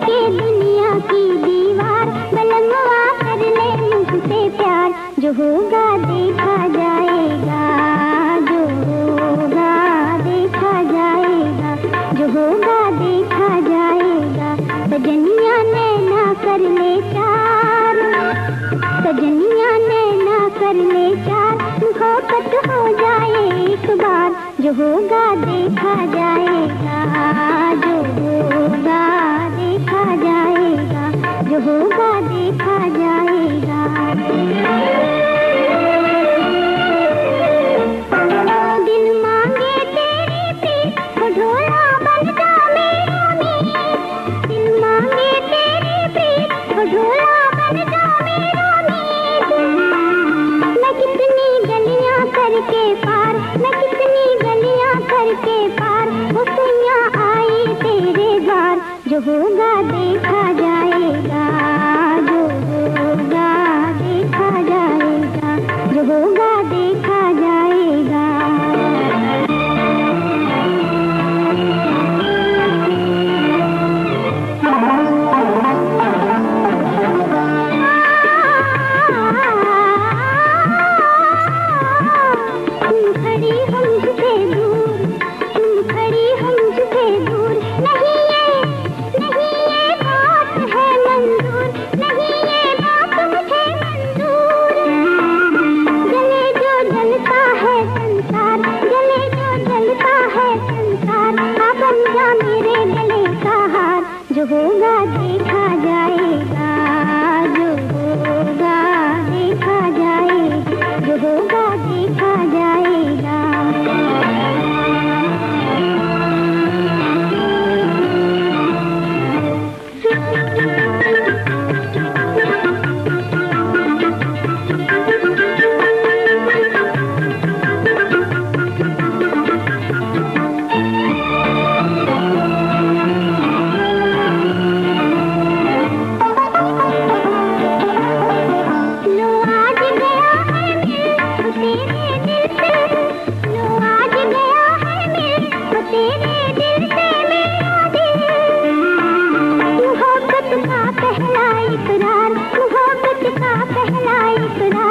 के दुनिया की दीवार, बलंगवा कर ले मुझसे प्यार। जो होगा देखा जाएगा, जो होगा देखा जाएगा। जो होगा देखा जाएगा, सजनिया नैना कर ले चार। सजनिया नैना कर ले चार, मुहब्बत हो जाए एक बार। जो होगा देखा जाएगा, जो होगा जाएगा जो होगा जो होगा देखा जाएगा जो होगा देखा जाएगा जो होगा देना कृष्णा